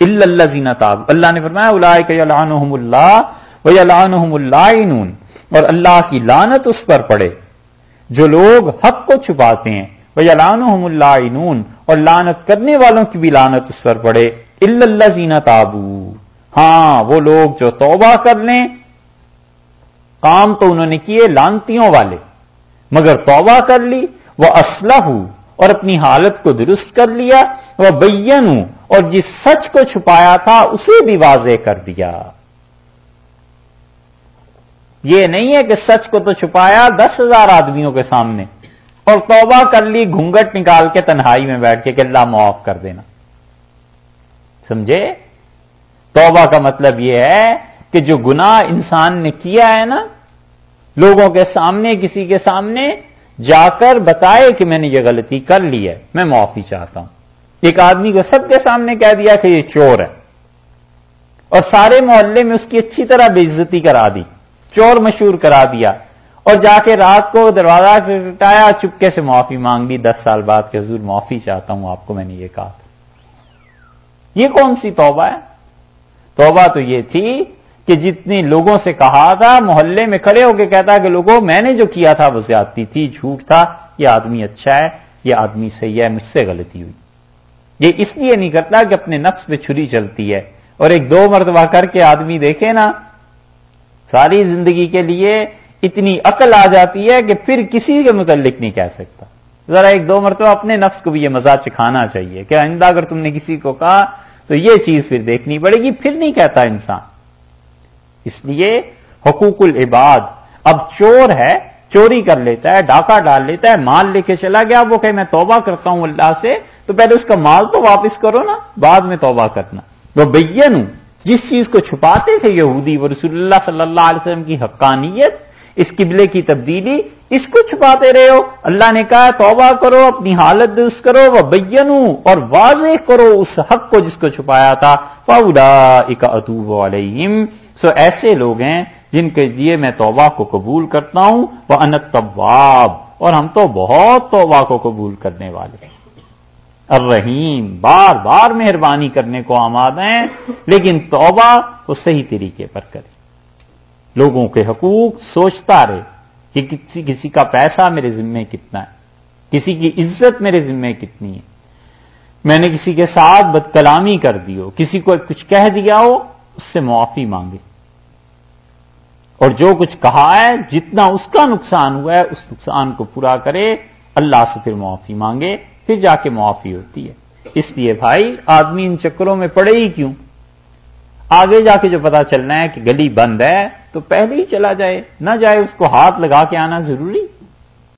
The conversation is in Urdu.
اللہ زینہ تاب اللہ نے فرمایا اللہ اللہ اللہ اور اللہ کی لانت اس پر پڑے جو لوگ حق کو چھپاتے ہیں. وہ اللہ اللہ اور لانت کرنے والوں کی بھی لانت اس پر پڑے. اللہ زینہ تابو ہاں وہ لوگ جو توبہ کر لیں، کام تو انہوں نے کیے لانتیوں والے، مگر توبہ کر لی وہ اسلح اور اپنی حالت کو درست کر لیا وہ بین اور جس سچ کو چھپایا تھا اسے بھی واضح کر دیا۔ یہ نہیں ہے کہ سچ کو تو چھپایا دس ہزار آدمیوں کے سامنے اور توبہ کر لی، گھونگٹ نکال کے تنہائی میں بیٹھ کے کہ اللہ معاف کر دینا۔ سمجھے؟ توبہ کا مطلب یہ ہے کہ جو گناہ انسان نے کیا ہے نا، لوگوں کے سامنے، کسی کے سامنے، جا کر بتائے کہ میں نے یہ غلطی کر لی ہے، میں معافی چاہتا ہوں۔ ایک آدمی کو سب کے سامنے کہہ دیا کہ یہ چور ہے۔ اور سارے محلے میں اس کی اچھی طرح بے عزتی کرا دی، چور مشہور کرا دیا۔ اور جا کے رات کو دروازہ کٹایا چپکے سے معافی مانگ لی۔ دس سال بعد کہ حضور معافی چاہتا ہوں، آپ کو میں نے یہ کہا تھا۔ یہ کون سی توبہ ہے؟ توبہ تو یہ تھی کہ جتنے لوگوں سے کہا تھا، محلے میں کھڑے ہو کے کہتا کہ لوگوں میں نے جو کیا تھا وہ زیادتی تھی، جھوٹ تھا، یہ آدمی اچھا ہے، یہ آدمی صحیح ہے، مجھ سے غلطی ہوئی۔ یہ اس لیے نہیں کرتا کہ اپنے نفس پہ چھری چلتی ہے اور ایک دو مرتبہ کر کے آدمی دیکھے نا، ساری زندگی کے لیے اتنی عقل آ جاتی ہے کہ پھر کسی کے متعلق نہیں کہہ سکتا۔ ذرا ایک دو مرتبہ اپنے نفس کو بھی یہ مزہ چکھانا چاہیے کہ آئندہ اگر تم نے کسی کو کہا تو یہ چیز پھر دیکھنی پڑے گی، پھر نہیں کہتا انسان۔ اس لیے حقوق العباد، اب چور ہے چوری کر لیتا ہے، ڈاکہ ڈال لیتا ہے، مال لے کے چلا گیا، وہ کہ میں توبہ کرتا ہوں اللہ سے، تو پہلے اس کا مال تو واپس کرو نا، بعد میں توبہ کرنا۔ وہ بین جس چیز کو چھپاتے تھے یہودی، وہ رسول اللہ صلی اللہ علیہ وسلم کی حقانیت، اس قبلے کی تبدیلی، اس کو چھپاتے رہے ہو۔ اللہ نے کہا، توبہ کرو، اپنی حالت درست کرو وہ بین اور واضح کرو اس حق کو جس کو چھپایا تھا۔ پاؤڈا اکا اتوب علیہم۔ سو ایسے لوگ ہیں جن کے لیے میں توبہ کو قبول کرتا ہوں وہ انت اور ہم تو بہت توبہ کو قبول کرنے والے ہیں۔ الرحیم، بار بار مہربانی کرنے کو آماد ہیں، لیکن توبہ وہ صحیح طریقے پر کرے لوگوں کے حقوق سوچتا رہے کہ کسی کسی کا پیسہ میرے ذمے کتنا ہے، کسی کی عزت میرے ذمے کتنی ہے۔ میں نے کسی کے ساتھ بد کلامی کر دی ہو، کسی کو کچھ کہہ دیا ہو، اس سے معافی مانگے۔ اور جو کچھ کہا ہے، جتنا اس کا نقصان ہوا ہے، اس نقصان کو پورا کرے، اللہ سے پھر معافی مانگے، پھر جا کے معافی ہوتی ہے۔ اس لیے بھائی، آدمی ان چکروں میں پڑے ہی کیوں؟ آگے جا کے جو پتا چلنا ہے کہ گلی بند ہے، تو پہلے ہی چلا جائے، نہ جائے اس کو ہاتھ لگا کے آنا ضروری۔